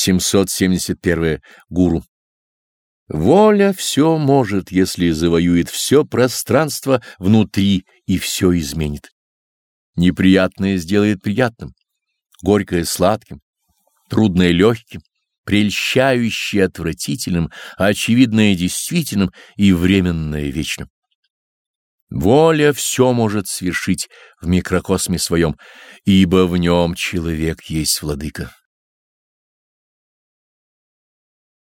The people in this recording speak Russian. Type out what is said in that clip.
771. Гуру. Воля все может, если завоюет все пространство внутри и все изменит. Неприятное сделает приятным, горькое сладким, трудное легким, прельщающее отвратительным, а очевидное действительным и временное вечным. Воля все может свершить в микрокосме своем, ибо в нем человек есть владыка.